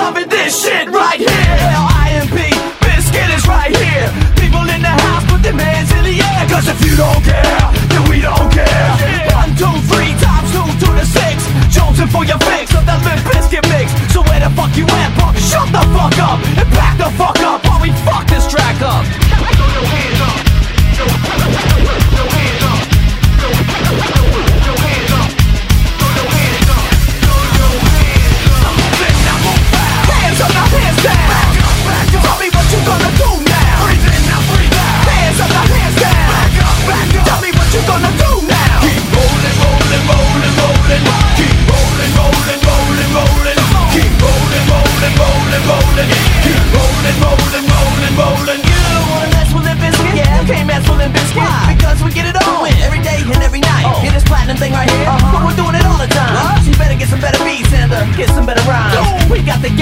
loving this shit right here. Biscuit is right here. People in the house, put their hands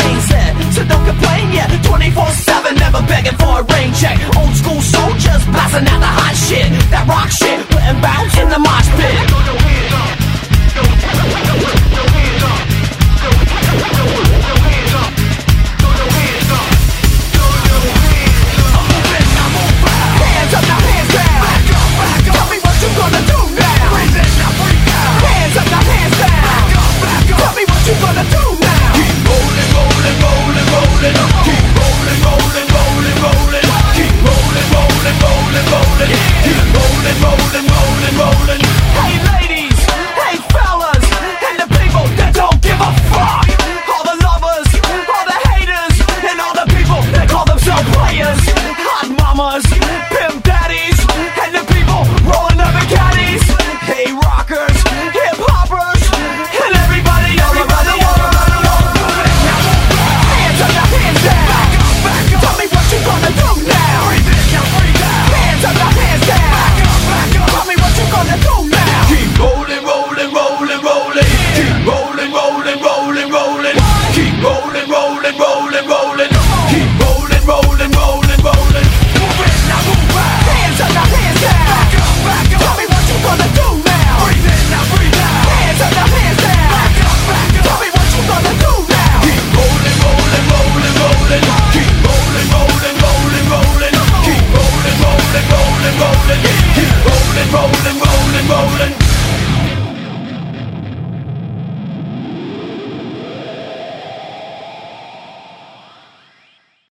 mindset So don't complain yet 24-7 never begging for a rain check. Old school soldiers passing out the hot shit. That rock shit putting bounce in the mosh pit.